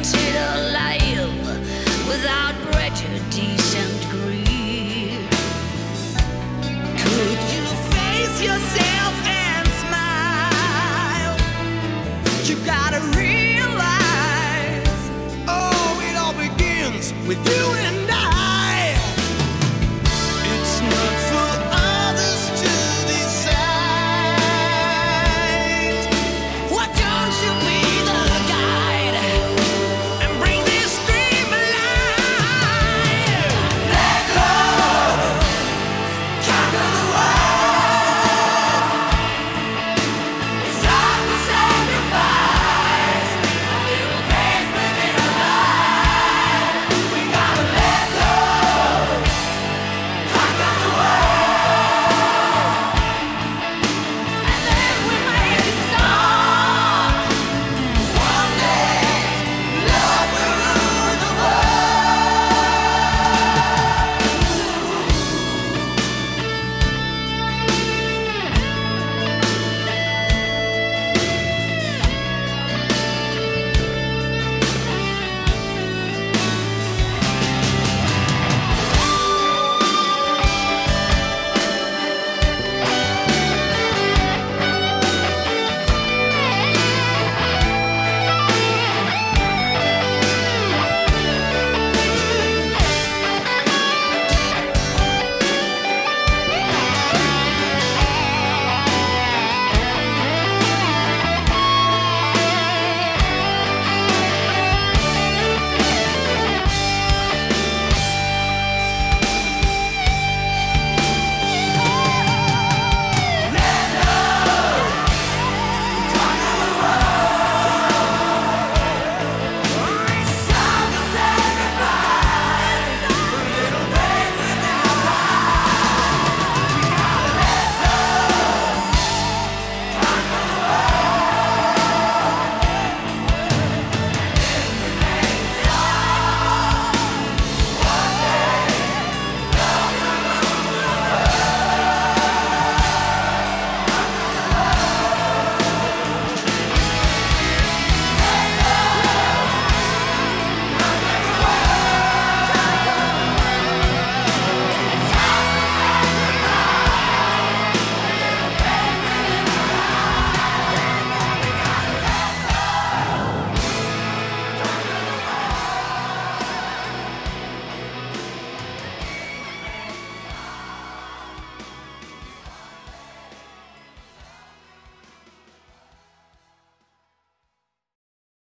wanted alive without prejudice and greed. Could you face yourself and smile? You gotta realize, oh, it all begins with you and